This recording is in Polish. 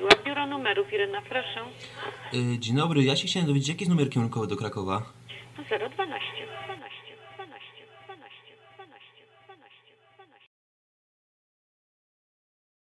Mówiła Biuro Numerów. Irena, proszę. Y, dzień dobry, ja się chciałem dowiedzieć, jaki jest numer kierunkowy do Krakowa? 012. 12. 12.